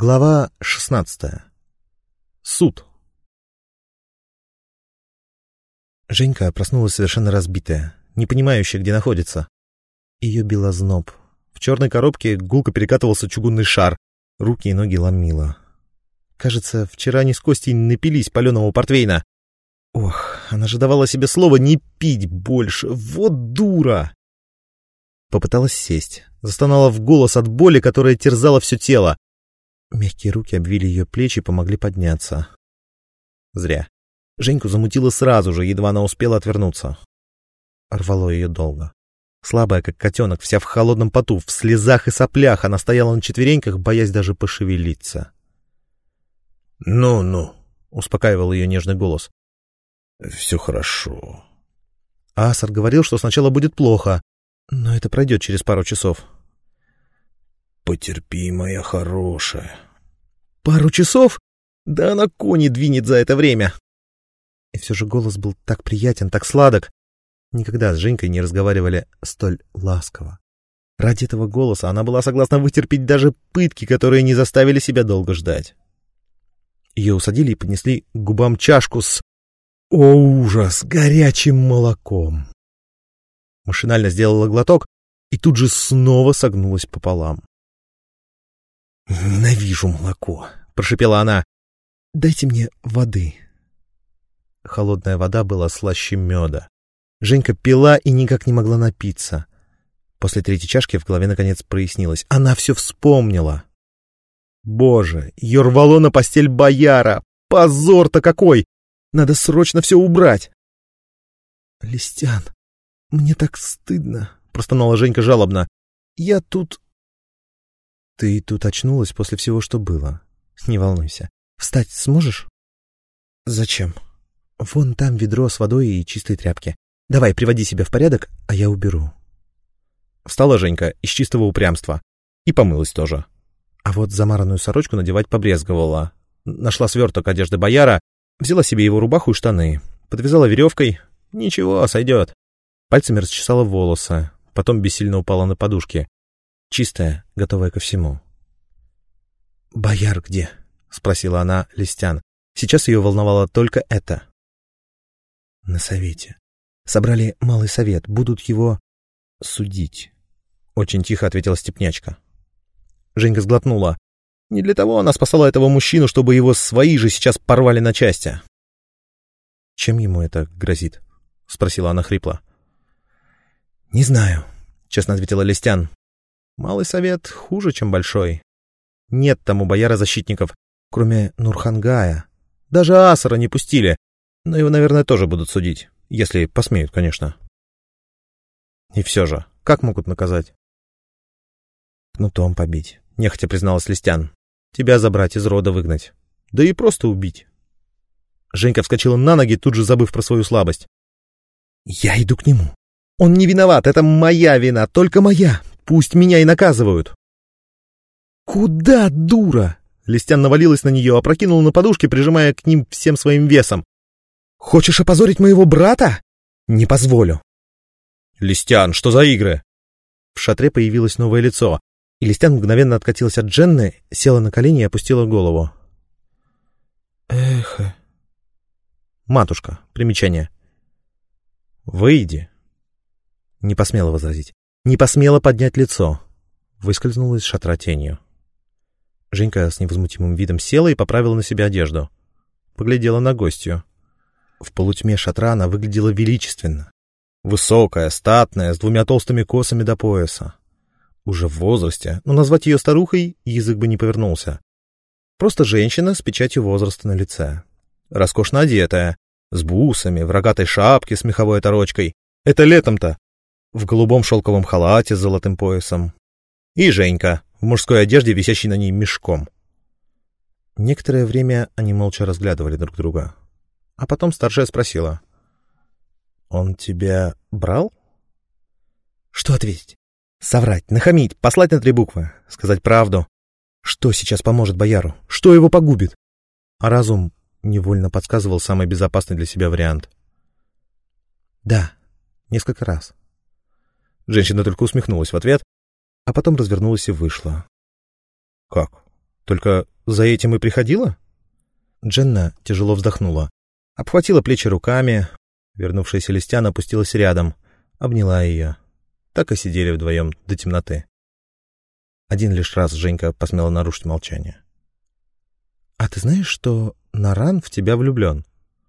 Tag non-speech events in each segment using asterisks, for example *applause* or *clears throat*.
Глава 16. Суд. Женька проснулась совершенно разбитая, не понимающая, где находится. Ее била зноб. В черной коробке гулко перекатывался чугунный шар, руки и ноги ломило. Кажется, вчера они с Костей напились паленого портвейна. Ох, она же давала себе слово не пить больше. Вот дура! Попыталась сесть, застонала в голос от боли, которая терзала все тело. Мягкие руки обвили ее плечи и помогли подняться. Зря. Женьку замутило сразу же, едва она успела отвернуться. Рвало ее долго. Слабая, как котенок, вся в холодном поту, в слезах и соплях, она стояла на четвереньках, боясь даже пошевелиться. «Ну-ну», — успокаивал ее нежный голос. «Все хорошо». Асар говорил, что сначала будет плохо, но это пройдет через пару часов. Потерпи, моя хорошая. Пару часов? Да она кони двинет за это время. И все же голос был так приятен, так сладок. Никогда с Женькой не разговаривали столь ласково. Ради этого голоса она была согласна вытерпеть даже пытки, которые не заставили себя долго ждать. Ее усадили и поднесли к губам чашку с... О, ужас! Горячим молоком! Машинально сделала глоток и тут же снова согнулась пополам. «Ненавижу молоко», — прошипела она. «Дайте мне воды». Холодная вода была слаще меда. Женька пила и никак не могла напиться. После третьей чашки в голове наконец прояснилось. Она все вспомнила. Боже, ее рвало на постель бояра! Позор-то какой! Надо срочно все убрать! «Листян, мне так стыдно», — простонала Женька жалобно. «Я тут ты тут очнулась после всего, что было. Не волнуйся. Встать сможешь? Зачем? Вон там ведро с водой и чистые тряпки. Давай, приводи себя в порядок, а я уберу. Встала Женька из чистого упрямства. И помылась тоже. А вот замаранную сорочку надевать побрезговала. Нашла сверток одежды бояра, взяла себе его рубаху и штаны. Подвязала веревкой. Ничего, сойдет. Пальцами расчесала волосы. Потом бессильно упала на подушки. Чистая, готовая ко всему. «Бояр где?» — спросила она Листян. Сейчас ее волновало только это. «На совете. Собрали малый совет. Будут его судить». Очень тихо ответила Степнячка. Женька сглотнула. Не для того она спасала этого мужчину, чтобы его свои же сейчас порвали на части. «Чем ему это грозит?» — спросила она хрипло. «Не знаю», — честно ответила Листян. Малый совет хуже, чем большой. Нет там у бояра защитников, кроме Нурхангая. Даже Асара не пустили, но его, наверное, тоже будут судить, если посмеют, конечно. И все же, как могут наказать? Кнутом побить, нехотя призналась Листян. Тебя забрать, из рода выгнать. Да и просто убить. Женька вскочила на ноги, тут же забыв про свою слабость. «Я иду к нему. Он не виноват, это моя вина, только моя. Пусть меня и наказывают. Куда, дура? Листян навалилась на нее, опрокинул на подушке, прижимая к ним всем своим весом. Хочешь опозорить моего брата? Не позволю. Листян, что за игры? В шатре появилось новое лицо, и Листян мгновенно откатилась от Дженны, села на колени и опустила голову. Эх. Матушка. Примечание. Выйди. Не посмела возразить не посмела поднять лицо. Выскользнула из шатра тенью. Женька с невозмутимым видом села и поправила на себя одежду. Поглядела на гостью. В полутьме шатра она выглядела величественно. Высокая, статная, с двумя толстыми косами до пояса. Уже в возрасте, но назвать ее старухой язык бы не повернулся. Просто женщина с печатью возраста на лице. Роскошно одетая, с бусами, в рогатой шапке с меховой оторочкой. Это летом-то, в голубом шелковом халате с золотым поясом. И Женька в мужской одежде, висящей на ней мешком. Некоторое время они молча разглядывали друг друга. А потом старшая спросила. «Он тебя брал?» «Что ответить? Соврать, нахамить, послать на три буквы, сказать правду. Что сейчас поможет бояру? Что его погубит?» А разум невольно подсказывал самый безопасный для себя вариант. «Да, несколько раз. Женщина только усмехнулась в ответ, а потом развернулась и вышла. — Как? Только за этим и приходила? Дженна тяжело вздохнула. Обхватила плечи руками. Вернувшаяся Листян опустилась рядом. Обняла ее. Так и сидели вдвоем до темноты. Один лишь раз Женька посмела нарушить молчание. — А ты знаешь, что Наран в тебя влюблен?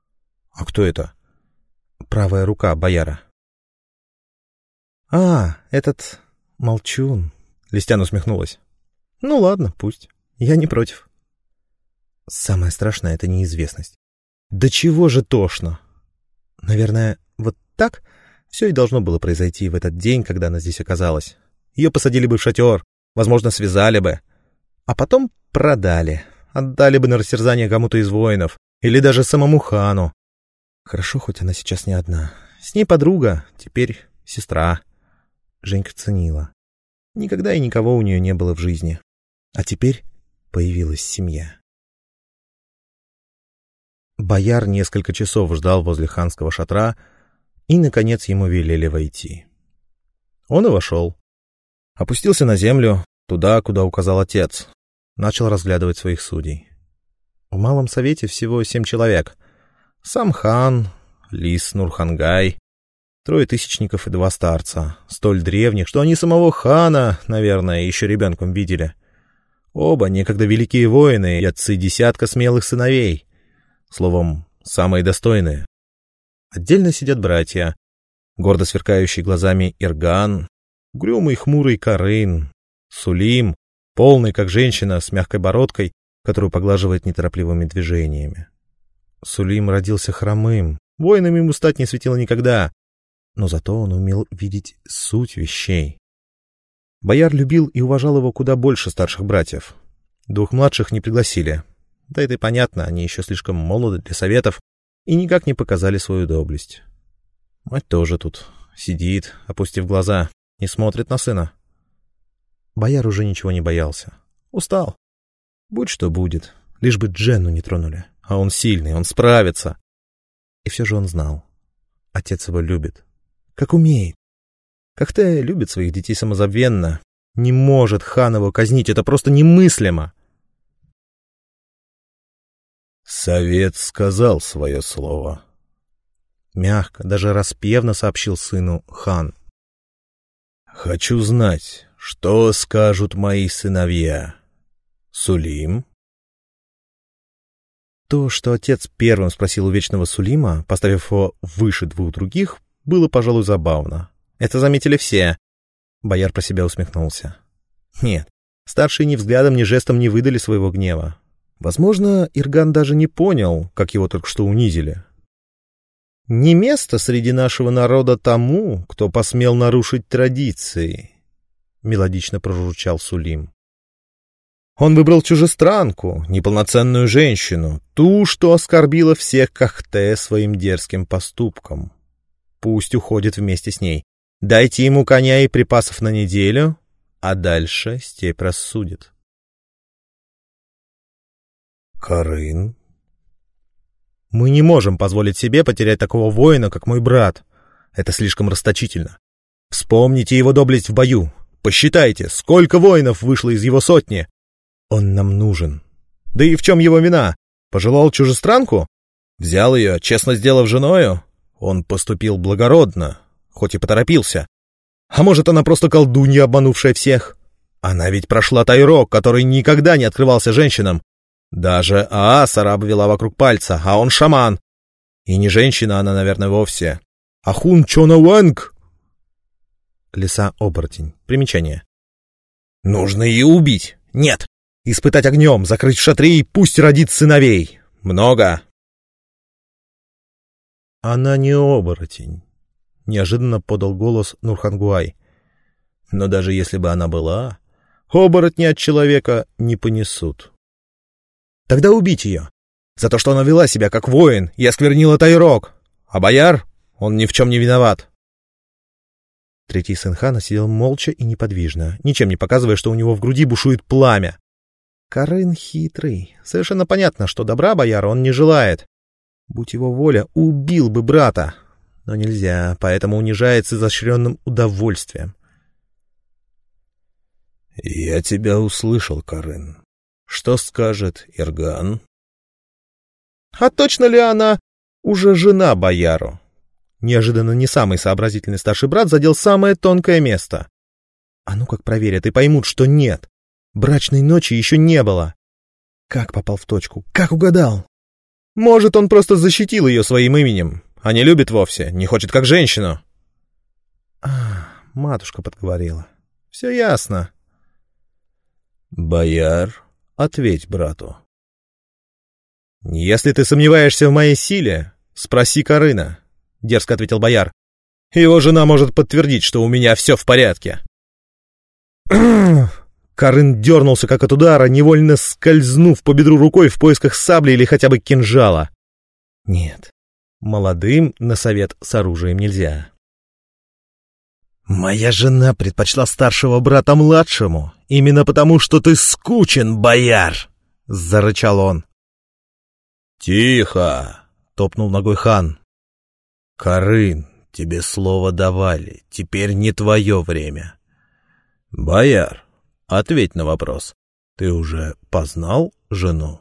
— А кто это? — Правая рука бояра. — А, этот молчун. Листян усмехнулась. — Ну ладно, пусть. Я не против. Самое страшное — это неизвестность. Да чего же тошно! Наверное, вот так все и должно было произойти в этот день, когда она здесь оказалась. Ее посадили бы в шатер, возможно, связали бы, а потом продали, отдали бы на растерзание кому-то из воинов или даже самому хану. Хорошо, хоть она сейчас не одна. С ней подруга, теперь сестра. Женька ценила. Никогда и никого у нее не было в жизни. А теперь появилась семья. Бояр несколько часов ждал возле ханского шатра, и, наконец, ему велели войти. Он и вошел. Опустился на землю, туда, куда указал отец. Начал разглядывать своих судей. В малом совете всего семь человек. Сам хан, лис Нурхангай, трое тысячников и два старца, столь древних, что они самого хана, наверное, еще ребенком видели. Оба некогда великие воины и отцы десятка смелых сыновей. Словом, самые достойные. Отдельно сидят братья, гордо сверкающий глазами Ирган, угрюмый хмурый Карын, Сулим, полный, как женщина, с мягкой бородкой, которую поглаживает неторопливыми движениями. Сулим родился хромым, воином ему стать не светило никогда, но зато он умел видеть суть вещей. Бояр любил и уважал его куда больше старших братьев. Двух младших не пригласили, да это и понятно, они еще слишком молоды для советов и никак не показали свою доблесть. Мать тоже тут сидит, опустив глаза, не смотрит на сына. Бояр уже ничего не боялся. Устал. Будь что будет, лишь бы Дженну не тронули. А он сильный, он справится. И все же он знал. Отец его любит. Как умеет. Как-то любит своих детей самозабвенно. Не может хан его казнить, это просто немыслимо. Совет сказал свое слово. Мягко, даже распевно сообщил сыну хан. Хочу знать, что скажут мои сыновья. Сулим? То, что отец первым спросил у вечного Сулима, поставив его выше двух других, было, пожалуй, забавно. Это заметили все. Бояр про себя усмехнулся. Нет, старшие ни взглядом, ни жестом не выдали своего гнева. Возможно, Ирган даже не понял, как его только что унизили. «Не место среди нашего народа тому, кто посмел нарушить традиции», — мелодично проручал Сулим. Он выбрал чужестранку, неполноценную женщину, ту, что оскорбила всех Кахте своим дерзким поступком. Пусть уходит вместе с ней. Дайте ему коня и припасов на неделю, а дальше степь рассудит. Карын? Мы не можем позволить себе потерять такого воина, как мой брат. Это слишком расточительно. Вспомните его доблесть в бою. Посчитайте, сколько воинов вышло из его сотни. Он нам нужен. Да и в чем его вина? Пожелал чужестранку? Взял ее, честно сделав женою? Он поступил благородно, хоть и поторопился. А может, она просто колдунья, обманувшая всех? Она ведь прошла тайрок, который никогда не открывался женщинам. Даже Ааса обвела вокруг пальца, а он шаман. И не женщина она, наверное, вовсе. А Хун Чона Уэнг. Лиса-оборотень. Примечание. Нужно ее убить. Нет. Испытать огнем, закрыть в шатре и пусть родит сыновей. Много. Она не оборотень. Неожиданно подал голос Нурхангуай. Но даже если бы она была, оборотни от человека не понесут. Тогда убить ее. За то, что она вела себя как воин и осквернила Тайрок. А бояр, он ни в чем не виноват. Третий сын хана сидел молча и неподвижно, ничем не показывая, что у него в груди бушует пламя. Карын хитрый. Совершенно понятно, что добра бояра он не желает. Будь его воля, убил бы брата. Но нельзя, поэтому унижает с изощренным удовольствием. — Я тебя услышал, Карын. Что скажет Ирган? А точно ли она уже жена бояру? Неожиданно не самый сообразительный старший брат задел самое тонкое место. А ну как проверят и поймут, что нет. Брачной ночи еще не было. Как попал в точку? Как угадал? Может, он просто защитил ее своим именем, а не любит вовсе, не хочет как женщину. А, матушка подговорила. Все ясно. Бояр, ответь брату. Если ты сомневаешься в моей силе, спроси Карына, дерзко ответил бояр. Его жена может подтвердить, что у меня все в порядке. *clears throat* Карын дернулся как от удара, невольно скользнув по бедру рукой в поисках сабли или хотя бы кинжала. Нет, молодым на совет с оружием нельзя. «Моя жена предпочла старшего брата младшему, именно потому, что ты скучен, бояр!» — зарычал он. «Тихо!» — топнул ногой хан. «Карын, тебе слово давали, теперь не твое время. Бояр, Ответь на вопрос. Ты уже познал жену?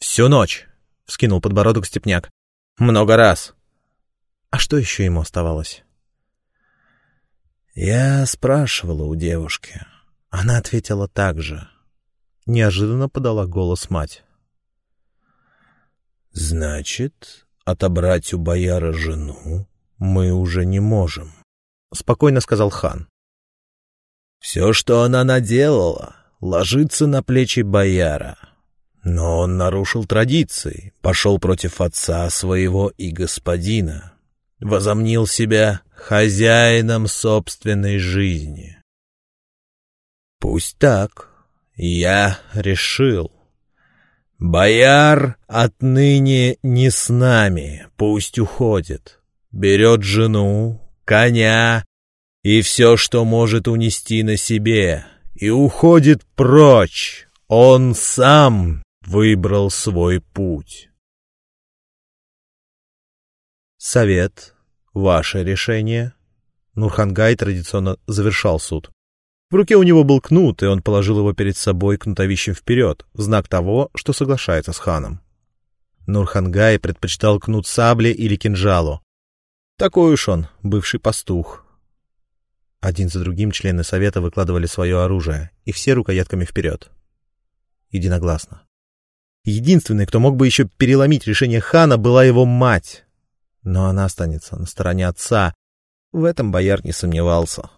Всю ночь, — вскинул подбородок Степняк. Много раз. А что еще ему оставалось? Я спрашивала у девушки. Она ответила так же. Неожиданно подала голос мать. «Значит, отобрать у бояра жену мы уже не можем», — спокойно сказал хан. Все, что она наделала, ложится на плечи бояра. Но он нарушил традиции, пошел против отца своего и господина, возомнил себя хозяином собственной жизни. Пусть так, я решил. Бояр отныне не с нами, пусть уходит. Берет жену, коня и все, что может унести на себе, и уходит прочь. Он сам выбрал свой путь. Совет. Ваше решение. Нурхангай традиционно завершал суд. В руке у него был кнут, и он положил его перед собой кнутовищем вперед, в знак того, что соглашается с ханом. Нурхангай предпочитал кнут сабле или кинжалу. Такой уж он, бывший пастух, один за другим члены совета выкладывали свое оружие, и все рукоятками вперед. Единогласно. Единственной, кто мог бы еще переломить решение хана, была его мать. Но она останется на стороне отца. В этом бояр не сомневался.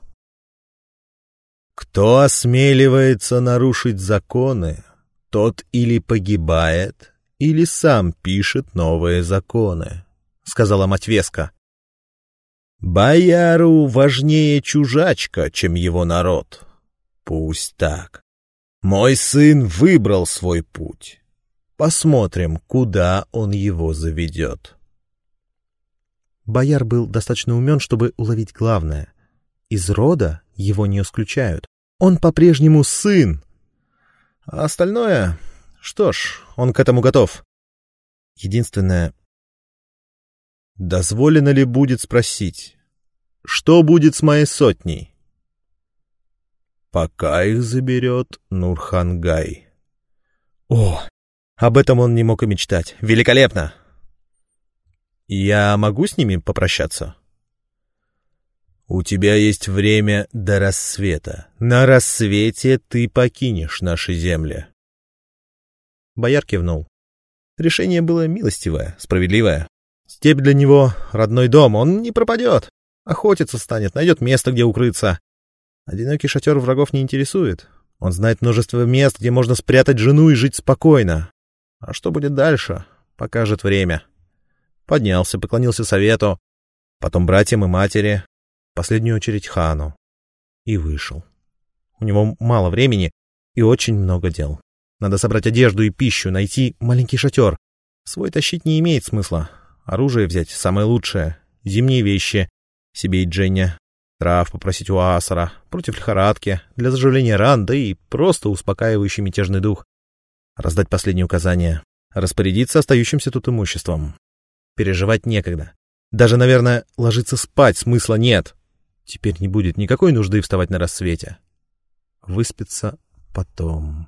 Кто осмеливается нарушить законы, тот или погибает, или сам пишет новые законы, — сказала мать Веска. Бояру важнее чужачка, чем его народ. Пусть так. Мой сын выбрал свой путь. Посмотрим, куда он его заведет. Бояр был достаточно умен, чтобы уловить главное. Из рода его не исключают. Он по-прежнему сын. А остальное... Что ж, он к этому готов. Единственное, Дозволено ли будет спросить, что будет с моей сотней? Пока их заберет Нурхангай. О, об этом он не мог и мечтать. Великолепно! Я могу с ними попрощаться? У тебя есть время до рассвета. На рассвете ты покинешь наши земли. Бояр кивнул. Решение было милостивое, справедливое. Степь для него — родной дом, он не пропадет. Охотиться станет, найдет место, где укрыться. Одинокий шатер врагов не интересует. Он знает множество мест, где можно спрятать жену и жить спокойно. А что будет дальше, покажет время. Поднялся, поклонился совету, потом братьям и матери, в последнюю очередь хану. И вышел. У него мало времени и очень много дел. Надо собрать одежду и пищу, найти маленький шатер. Свой тащить не имеет смысла. Оружие взять самое лучшее, зимние вещи, себе и Дженне, трав попросить у Асара, против лихорадки, для заживления ран, да и просто успокаивающий мятежный дух. Раздать последние указания, распорядиться остающимся тут имуществом. Переживать некогда. Даже, наверное, ложиться спать смысла нет. Теперь не будет никакой нужды вставать на рассвете. Выспится потом.